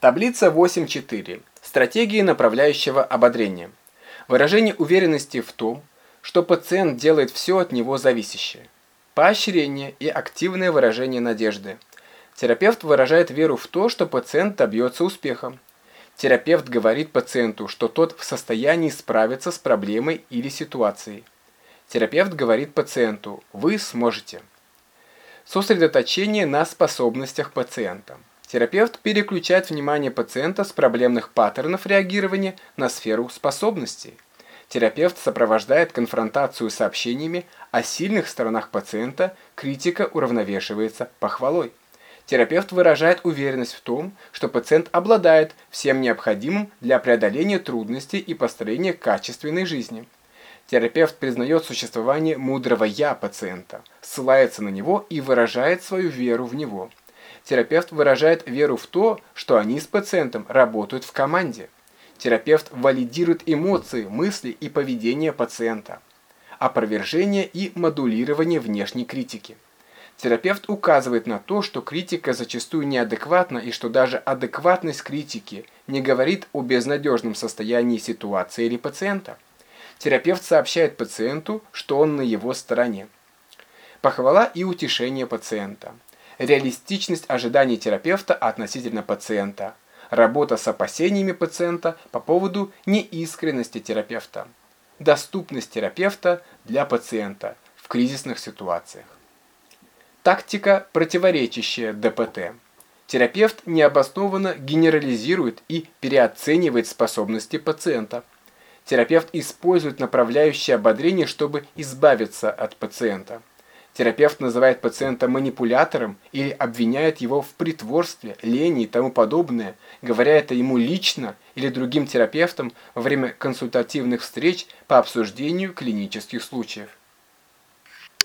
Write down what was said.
Таблица 8.4. Стратегии направляющего ободрения. Выражение уверенности в том, что пациент делает все от него зависящее. Поощрение и активное выражение надежды. Терапевт выражает веру в то, что пациент добьется успеха. Терапевт говорит пациенту, что тот в состоянии справиться с проблемой или ситуацией. Терапевт говорит пациенту «Вы сможете». Сосредоточение на способностях пациента. Терапевт переключает внимание пациента с проблемных паттернов реагирования на сферу способностей. Терапевт сопровождает конфронтацию сообщениями о сильных сторонах пациента, критика уравновешивается похвалой. Терапевт выражает уверенность в том, что пациент обладает всем необходимым для преодоления трудностей и построения качественной жизни. Терапевт признает существование мудрого «я» пациента, ссылается на него и выражает свою веру в него. Терапевт выражает веру в то, что они с пациентом работают в команде. Терапевт валидирует эмоции, мысли и поведение пациента. Опровержение и модулирование внешней критики. Терапевт указывает на то, что критика зачастую неадекватна и что даже адекватность критики не говорит о безнадежном состоянии ситуации или пациента. Терапевт сообщает пациенту, что он на его стороне. Похвала и утешение пациента. Реалистичность ожиданий терапевта относительно пациента. Работа с опасениями пациента по поводу неискренности терапевта. Доступность терапевта для пациента в кризисных ситуациях. Тактика, противоречащая ДПТ. Терапевт необоснованно генерализирует и переоценивает способности пациента. Терапевт использует направляющее ободрение, чтобы избавиться от пациента. Терапевт называет пациента манипулятором или обвиняет его в притворстве, лени и тому подобное, говоря это ему лично или другим терапевтам во время консультативных встреч по обсуждению клинических случаев.